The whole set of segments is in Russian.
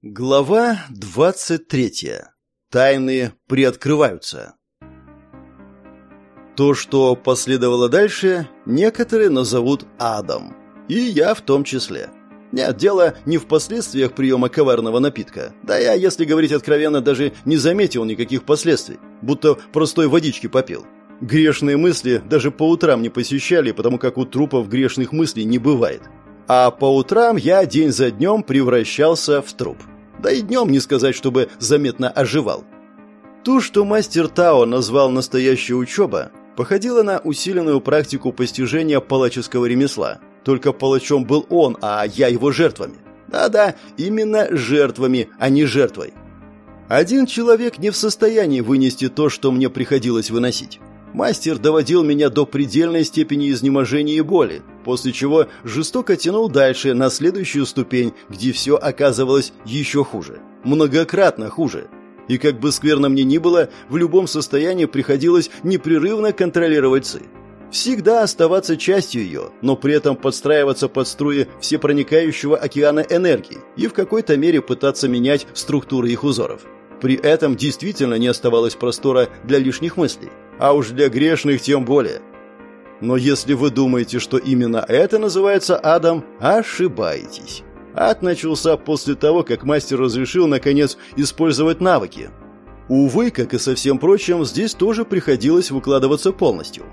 Глава 23. Тайны приоткрываются. То, что последовало дальше, некоторые назовут адом. И я в том числе. Нет, дело не в последствиях приема коварного напитка. Да я, если говорить откровенно, даже не заметил никаких последствий. Будто простой водички попил. Грешные мысли даже по утрам не посещали, потому как у трупов грешных мыслей не бывает. А по утрам я день за днем превращался в труп. Да и днем не сказать, чтобы заметно оживал. То, что мастер Тао назвал настоящей учеба, походило на усиленную практику постижения палаческого ремесла. Только палачом был он, а я его жертвами. Да-да, именно жертвами, а не жертвой. Один человек не в состоянии вынести то, что мне приходилось выносить. Мастер доводил меня до предельной степени изнеможения и боли, после чего жестоко тянул дальше на следующую ступень, где все оказывалось еще хуже. Многократно хуже. И как бы скверно мне ни было, в любом состоянии приходилось непрерывно контролировать ЦИ. Всегда оставаться частью ее, но при этом подстраиваться под струи всепроникающего океана энергии и в какой-то мере пытаться менять структуры их узоров. При этом действительно не оставалось простора для лишних мыслей а уж для грешных тем более. Но если вы думаете, что именно это называется адом, ошибаетесь. Ад начался после того, как мастер разрешил, наконец, использовать навыки. Увы, как и со всем прочим, здесь тоже приходилось выкладываться полностью.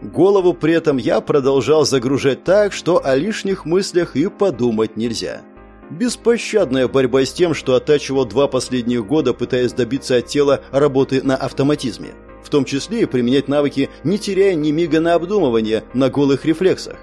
Голову при этом я продолжал загружать так, что о лишних мыслях и подумать нельзя. Беспощадная борьба с тем, что оттачивал два последних года, пытаясь добиться от тела работы на автоматизме в том числе и применять навыки, не теряя ни мига на обдумывание, на голых рефлексах.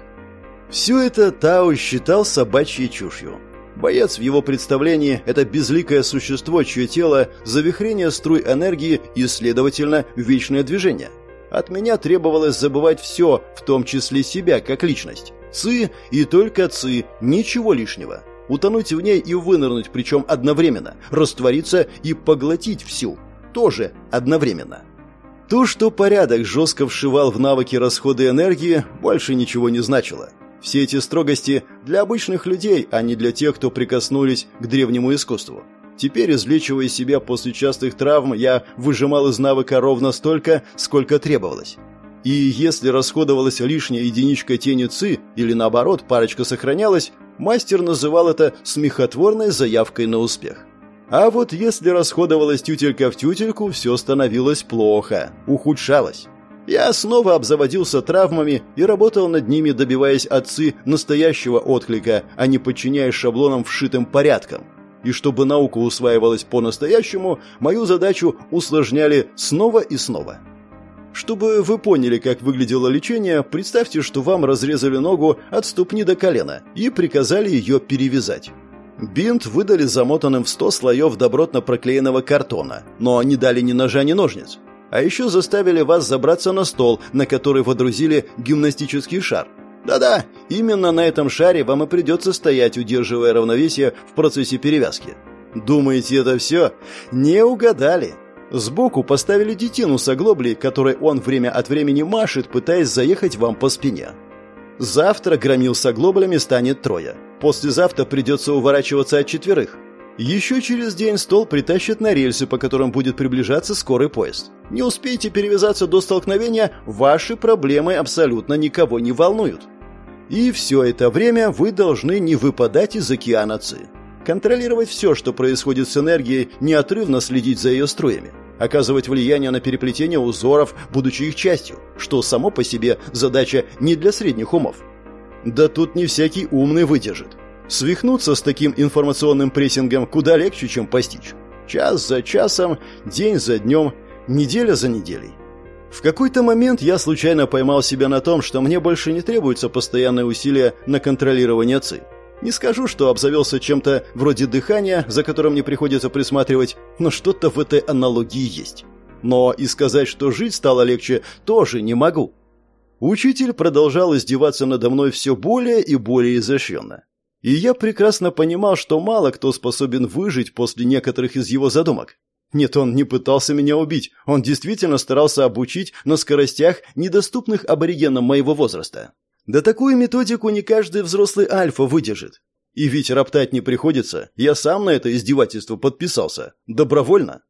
Все это Тао считал собачьей чушью. Боец в его представлении – это безликое существо, чье тело – завихрение струй энергии и, следовательно, вечное движение. От меня требовалось забывать все, в том числе себя, как личность. Ци и только ци, ничего лишнего. Утонуть в ней и вынырнуть, причем одновременно. Раствориться и поглотить всю. Тоже одновременно. То, что порядок жестко вшивал в навыки расхода энергии, больше ничего не значило. Все эти строгости для обычных людей, а не для тех, кто прикоснулись к древнему искусству. Теперь, излечивая себя после частых травм, я выжимал из навыка ровно столько, сколько требовалось. И если расходовалась лишняя единичка тени ЦИ, или наоборот, парочка сохранялась, мастер называл это смехотворной заявкой на успех. А вот если расходовалась тютелька в тютельку, все становилось плохо, ухудшалось. Я снова обзаводился травмами и работал над ними, добиваясь отцы настоящего отклика, а не подчиняясь шаблонам вшитым порядкам. И чтобы наука усваивалась по-настоящему, мою задачу усложняли снова и снова. Чтобы вы поняли, как выглядело лечение, представьте, что вам разрезали ногу от ступни до колена и приказали ее перевязать. Бинт выдали замотанным в сто слоев добротно проклеенного картона, но не дали ни ножа, ни ножниц. А еще заставили вас забраться на стол, на который водрузили гимнастический шар. Да-да, именно на этом шаре вам и придется стоять, удерживая равновесие в процессе перевязки. Думаете, это все? Не угадали. Сбоку поставили детину с оглоблей, которой он время от времени машет, пытаясь заехать вам по спине. Завтра громил с оглоблями станет трое. Послезавтра придется уворачиваться от четверых. Еще через день стол притащат на рельсы, по которым будет приближаться скорый поезд. Не успеете перевязаться до столкновения, ваши проблемы абсолютно никого не волнуют. И все это время вы должны не выпадать из океана ЦИ. Контролировать все, что происходит с энергией, неотрывно следить за ее струями. Оказывать влияние на переплетение узоров, будучи их частью, что само по себе задача не для средних умов. Да тут не всякий умный выдержит. Свихнуться с таким информационным прессингом куда легче, чем постичь. Час за часом, день за днем, неделя за неделей. В какой-то момент я случайно поймал себя на том, что мне больше не требуется постоянное усилие на контролирование ЦИ. Не скажу, что обзавелся чем-то вроде дыхания, за которым мне приходится присматривать, но что-то в этой аналогии есть. Но и сказать, что жить стало легче, тоже не могу. Учитель продолжал издеваться надо мной все более и более изощренно. И я прекрасно понимал, что мало кто способен выжить после некоторых из его задумок. Нет, он не пытался меня убить, он действительно старался обучить на скоростях, недоступных аборигенам моего возраста. Да такую методику не каждый взрослый альфа выдержит. И ведь роптать не приходится, я сам на это издевательство подписался. Добровольно.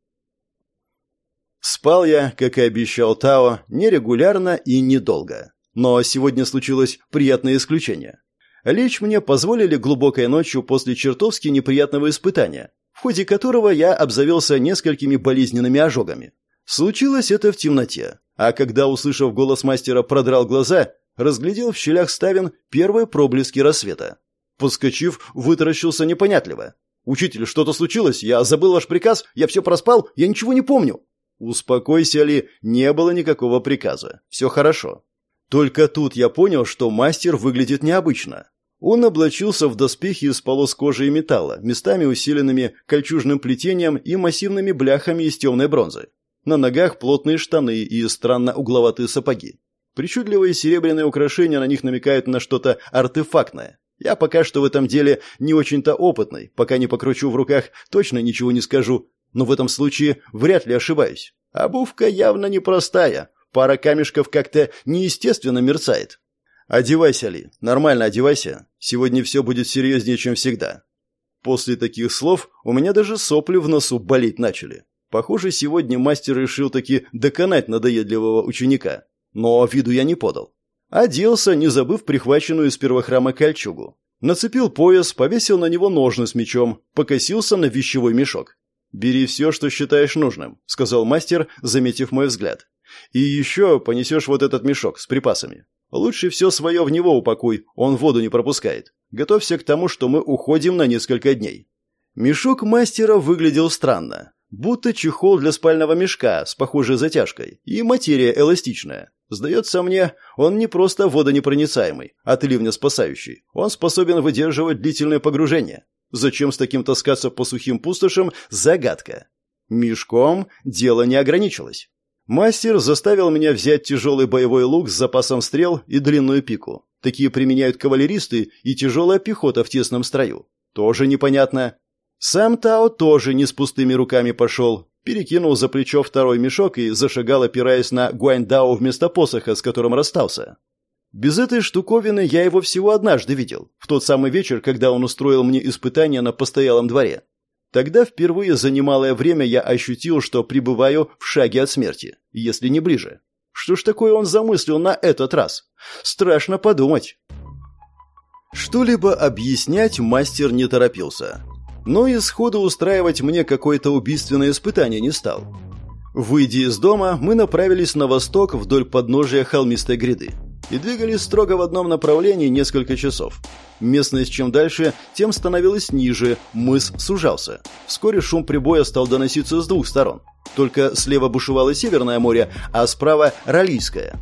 Спал я, как и обещал Тао, нерегулярно и недолго. Но сегодня случилось приятное исключение. Лечь мне позволили глубокой ночью после чертовски неприятного испытания, в ходе которого я обзавелся несколькими болезненными ожогами. Случилось это в темноте, а когда, услышав голос мастера, продрал глаза, разглядел в щелях ставен первые проблески рассвета. Подскочив, вытаращился непонятливо. «Учитель, что-то случилось? Я забыл ваш приказ? Я все проспал? Я ничего не помню!» «Успокойся, Ли, не было никакого приказа. Все хорошо». Только тут я понял, что мастер выглядит необычно. Он облачился в доспехи из полос кожи и металла, местами усиленными кольчужным плетением и массивными бляхами из темной бронзы. На ногах плотные штаны и странно угловатые сапоги. Причудливые серебряные украшения на них намекают на что-то артефактное. Я пока что в этом деле не очень-то опытный, пока не покручу в руках, точно ничего не скажу, но в этом случае вряд ли ошибаюсь. Обувка явно непростая. Пара камешков как-то неестественно мерцает. Одевайся, Ли. Нормально одевайся. Сегодня все будет серьезнее, чем всегда. После таких слов у меня даже сопли в носу болеть начали. Похоже, сегодня мастер решил таки доконать надоедливого ученика. Но виду я не подал. Оделся, не забыв прихваченную из первохрама кольчугу. Нацепил пояс, повесил на него ножны с мечом, покосился на вещевой мешок. «Бери все, что считаешь нужным», — сказал мастер, заметив мой взгляд. «И еще понесешь вот этот мешок с припасами. Лучше все свое в него упакуй, он воду не пропускает. Готовься к тому, что мы уходим на несколько дней». Мешок мастера выглядел странно. Будто чехол для спального мешка с похожей затяжкой. И материя эластичная. Сдается мне, он не просто водонепроницаемый, от ливня спасающий. Он способен выдерживать длительное погружение. Зачем с таким таскаться по сухим пустошам – загадка. Мешком дело не ограничилось. Мастер заставил меня взять тяжелый боевой лук с запасом стрел и длинную пику. Такие применяют кавалеристы и тяжелая пехота в тесном строю. Тоже непонятно. Сам Тао тоже не с пустыми руками пошел. Перекинул за плечо второй мешок и зашагал, опираясь на Гуаньдао вместо посоха, с которым расстался. Без этой штуковины я его всего однажды видел, в тот самый вечер, когда он устроил мне испытание на постоялом дворе. Тогда впервые за немалое время я ощутил, что пребываю в шаге от смерти, если не ближе. Что ж такое он замыслил на этот раз? Страшно подумать. Что-либо объяснять мастер не торопился. Но и сходу устраивать мне какое-то убийственное испытание не стал. Выйдя из дома, мы направились на восток вдоль подножия холмистой гряды и двигались строго в одном направлении несколько часов. Местность чем дальше, тем становилась ниже, мыс сужался. Вскоре шум прибоя стал доноситься с двух сторон. Только слева бушевало Северное море, а справа – Ралийское.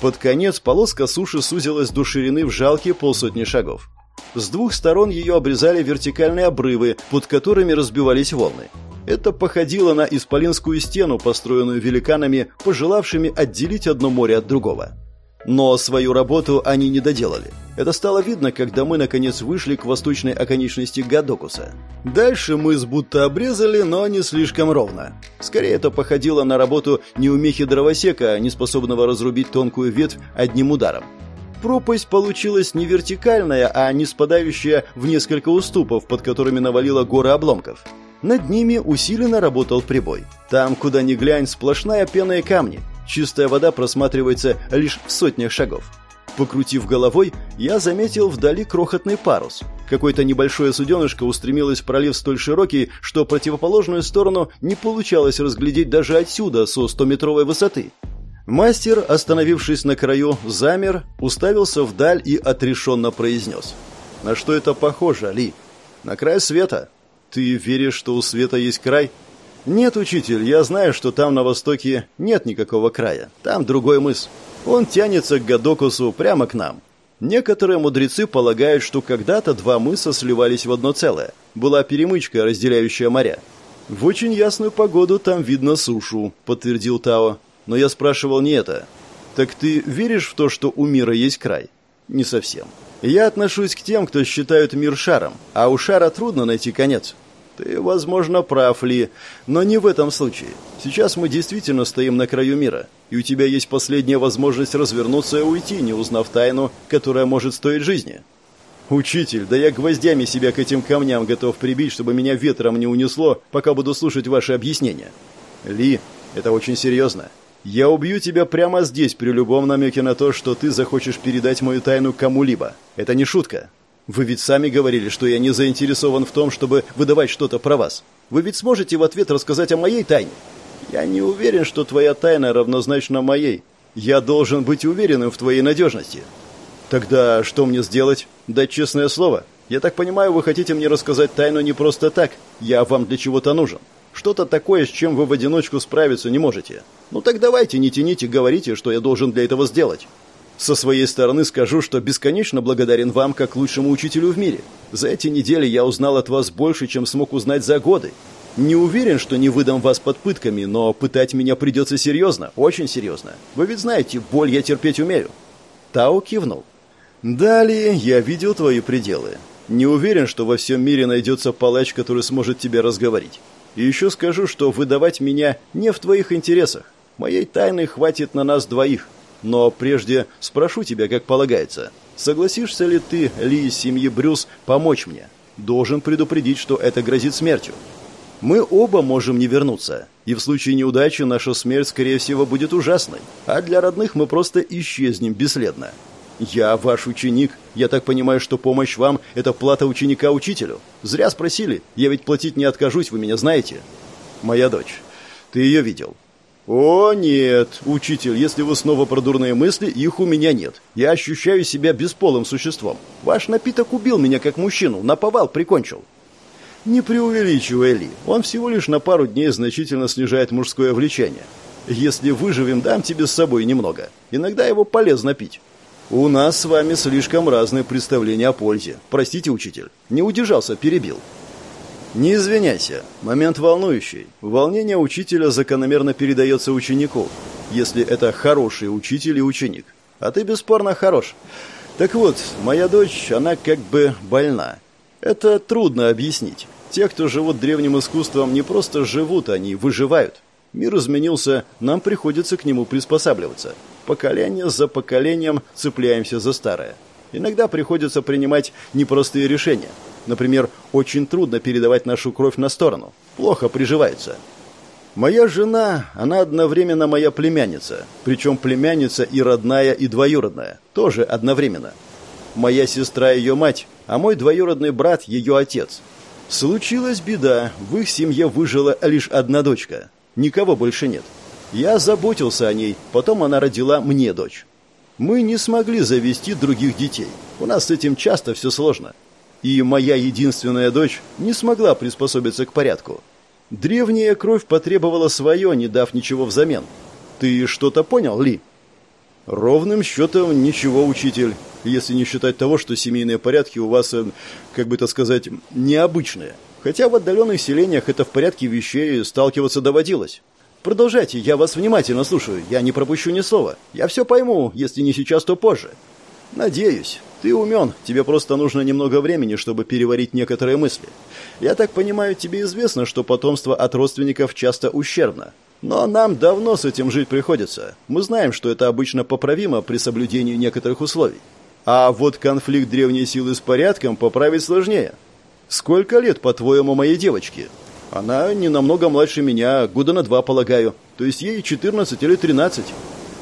Под конец полоска суши сузилась до ширины в жалкие полсотни шагов. С двух сторон ее обрезали вертикальные обрывы, под которыми разбивались волны. Это походило на исполинскую стену, построенную великанами, пожелавшими отделить одно море от другого. Но свою работу они не доделали. Это стало видно, когда мы наконец вышли к восточной оконечности Гадокуса. Дальше мыс будто обрезали, но не слишком ровно. Скорее это походило на работу неумехи дровосека, не способного разрубить тонкую ветвь одним ударом. Пропасть получилась не вертикальная, а не спадающая в несколько уступов, под которыми навалило горы обломков. Над ними усиленно работал прибой. Там, куда ни глянь, сплошная пена и камни – Чистая вода просматривается лишь в сотнях шагов. Покрутив головой, я заметил вдали крохотный парус. Какое-то небольшое суденышко устремилось в пролив столь широкий, что противоположную сторону не получалось разглядеть даже отсюда, со стометровой высоты. Мастер, остановившись на краю, замер, уставился вдаль и отрешенно произнес. «На что это похоже, Ли?» «На край света». «Ты веришь, что у света есть край?» «Нет, учитель, я знаю, что там на востоке нет никакого края. Там другой мыс. Он тянется к Гадокусу прямо к нам. Некоторые мудрецы полагают, что когда-то два мыса сливались в одно целое. Была перемычка, разделяющая моря. В очень ясную погоду там видно сушу», — подтвердил Тао. «Но я спрашивал не это. Так ты веришь в то, что у мира есть край?» «Не совсем. Я отношусь к тем, кто считают мир шаром, а у шара трудно найти конец. Ты, возможно, прав, Ли, но не в этом случае. Сейчас мы действительно стоим на краю мира, и у тебя есть последняя возможность развернуться и уйти, не узнав тайну, которая может стоить жизни. «Учитель, да я гвоздями себя к этим камням готов прибить, чтобы меня ветром не унесло, пока буду слушать ваши объяснения». «Ли, это очень серьезно. Я убью тебя прямо здесь, при любом намеке на то, что ты захочешь передать мою тайну кому-либо. Это не шутка. Вы ведь сами говорили, что я не заинтересован в том, чтобы выдавать что-то про вас. Вы ведь сможете в ответ рассказать о моей тайне? Я не уверен, что твоя тайна равнозначна моей. Я должен быть уверенным в твоей надежности. Тогда что мне сделать? Дать честное слово? Я так понимаю, вы хотите мне рассказать тайну не просто так. Я вам для чего-то нужен. Что-то такое, с чем вы в одиночку справиться не можете. Ну так давайте, не тяните, говорите, что я должен для этого сделать. Со своей стороны скажу, что бесконечно благодарен вам как лучшему учителю в мире. За эти недели я узнал от вас больше, чем смог узнать за годы. Не уверен, что не выдам вас под пытками, но пытать меня придется серьезно, очень серьезно. Вы ведь знаете, боль я терпеть умею. Тао кивнул. Далее я видел твои пределы. Не уверен, что во всем мире найдется палач, который сможет тебя разговорить. И еще скажу, что выдавать меня не в твоих интересах. Моей тайны хватит на нас двоих. Но прежде спрошу тебя, как полагается. Согласишься ли ты, Ли из семьи Брюс, помочь мне? Должен предупредить, что это грозит смертью. Мы оба можем не вернуться, и в случае неудачи наша смерть, скорее всего, будет ужасной, а для родных мы просто исчезнем бесследно. Я ваш ученик. Я так понимаю, что помощь вам – это плата ученика учителю. Зря спросили. Я ведь платить не откажусь, вы меня знаете. Моя дочь. Ты ее видел? «О, нет, учитель, если вы снова про дурные мысли, их у меня нет. Я ощущаю себя бесполым существом. Ваш напиток убил меня как мужчину, наповал прикончил». «Не преувеличивай, Ли. Он всего лишь на пару дней значительно снижает мужское влечение. Если выживем, дам тебе с собой немного. Иногда его полезно пить». «У нас с вами слишком разные представления о пользе. Простите, учитель. Не удержался, перебил». Не извиняйся. Момент волнующий. Волнение учителя закономерно передается ученику, если это хороший учитель и ученик. А ты бесспорно хорош. Так вот, моя дочь, она как бы больна. Это трудно объяснить. Те, кто живут древним искусством, не просто живут, они выживают. Мир изменился, нам приходится к нему приспосабливаться. Поколение за поколением цепляемся за старое. Иногда приходится принимать непростые решения – Например, очень трудно передавать нашу кровь на сторону. Плохо приживается. Моя жена, она одновременно моя племянница. Причем племянница и родная, и двоюродная. Тоже одновременно. Моя сестра ее мать, а мой двоюродный брат ее отец. Случилась беда. В их семье выжила лишь одна дочка. Никого больше нет. Я заботился о ней, потом она родила мне дочь. Мы не смогли завести других детей. У нас с этим часто все сложно и моя единственная дочь не смогла приспособиться к порядку. Древняя кровь потребовала свое, не дав ничего взамен. Ты что-то понял, Ли? Ровным счетом ничего, учитель, если не считать того, что семейные порядки у вас, э, как бы это сказать, необычные. Хотя в отдаленных селениях это в порядке вещей сталкиваться доводилось. Продолжайте, я вас внимательно слушаю, я не пропущу ни слова. Я все пойму, если не сейчас, то позже. Надеюсь. Ты умен, тебе просто нужно немного времени, чтобы переварить некоторые мысли. Я так понимаю, тебе известно, что потомство от родственников часто ущербно. Но нам давно с этим жить приходится. Мы знаем, что это обычно поправимо при соблюдении некоторых условий. А вот конфликт древней силы с порядком поправить сложнее. Сколько лет, по-твоему, моей девочке? Она не намного младше меня, года на два, полагаю. То есть ей 14 или 13.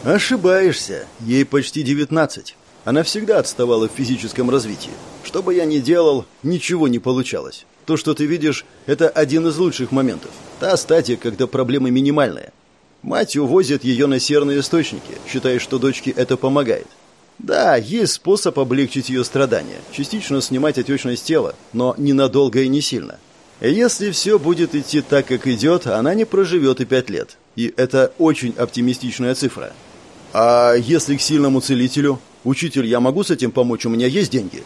Ошибаешься. Ей почти 19. Она всегда отставала в физическом развитии. Что бы я ни делал, ничего не получалось. То, что ты видишь, это один из лучших моментов. Та стадия, когда проблемы минимальные. Мать увозит ее на серные источники, считая, что дочке это помогает. Да, есть способ облегчить ее страдания, частично снимать отечность тела, но ненадолго и не сильно. Если все будет идти так, как идет, она не проживет и пять лет. И это очень оптимистичная цифра. А если к сильному целителю? «Учитель, я могу с этим помочь? У меня есть деньги?»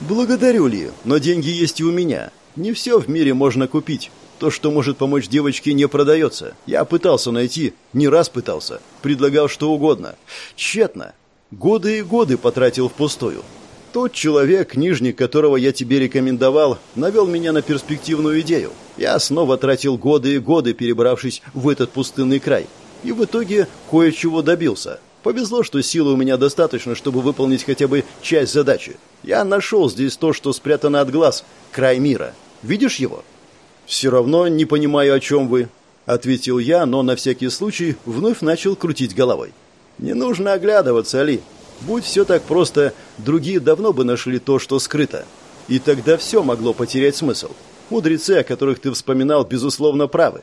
«Благодарю, Ли, но деньги есть и у меня. Не все в мире можно купить. То, что может помочь девочке, не продается. Я пытался найти, не раз пытался. Предлагал что угодно. Тщетно. Годы и годы потратил впустую. Тот человек, книжник, которого я тебе рекомендовал, навел меня на перспективную идею. Я снова тратил годы и годы, перебравшись в этот пустынный край. И в итоге кое-чего добился. Повезло, что силы у меня достаточно, чтобы выполнить хотя бы часть задачи. Я нашел здесь то, что спрятано от глаз. Край мира. Видишь его? Все равно не понимаю, о чем вы. Ответил я, но на всякий случай вновь начал крутить головой. Не нужно оглядываться, Али. Будь все так просто, другие давно бы нашли то, что скрыто. И тогда все могло потерять смысл. Мудрецы, о которых ты вспоминал, безусловно, правы.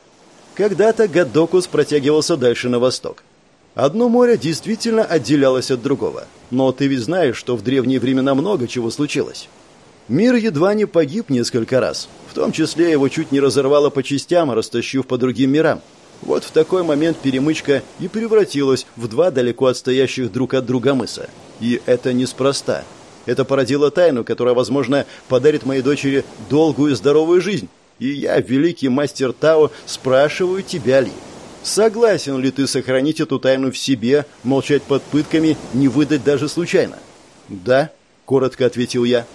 Когда-то Гадокус протягивался дальше на восток. Одно море действительно отделялось от другого. Но ты ведь знаешь, что в древние времена много чего случилось. Мир едва не погиб несколько раз. В том числе его чуть не разорвало по частям, растащив по другим мирам. Вот в такой момент перемычка и превратилась в два далеко отстоящих друг от друга мыса. И это неспроста. Это породило тайну, которая, возможно, подарит моей дочери долгую и здоровую жизнь. И я, великий мастер Тао, спрашиваю тебя ли. Согласен ли ты сохранить эту тайну в себе, молчать под пытками, не выдать даже случайно? Да, коротко ответил я.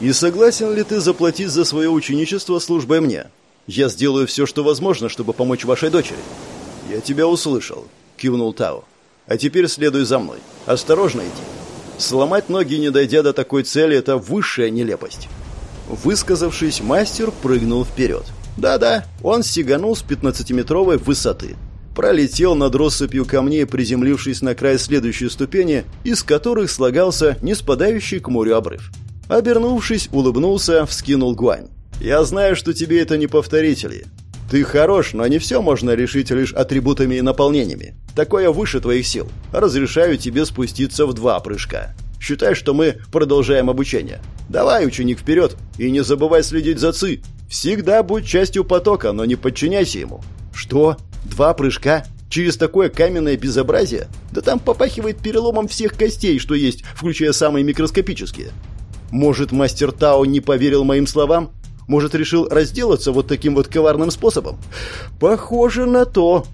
И согласен ли ты заплатить за свое ученичество службой мне? Я сделаю все, что возможно, чтобы помочь вашей дочери. Я тебя услышал, кивнул Тао. А теперь следуй за мной. Осторожно иди. Сломать ноги, не дойдя до такой цели, это высшая нелепость. Высказавшись, мастер прыгнул вперед. Да-да, он сиганул с 15-метровой высоты пролетел над россыпью камней, приземлившись на край следующей ступени, из которых слагался не спадающий к морю обрыв. Обернувшись, улыбнулся, вскинул гуань. «Я знаю, что тебе это не повторители. Ты хорош, но не все можно решить лишь атрибутами и наполнениями. Такое выше твоих сил. Разрешаю тебе спуститься в два прыжка. Считай, что мы продолжаем обучение. Давай, ученик, вперед, и не забывай следить за ЦИ. Всегда будь частью потока, но не подчиняйся ему». «Что?» Два прыжка? Через такое каменное безобразие? Да там попахивает переломом всех костей, что есть, включая самые микроскопические. Может, мастер Тао не поверил моим словам? Может, решил разделаться вот таким вот коварным способом? Похоже на то.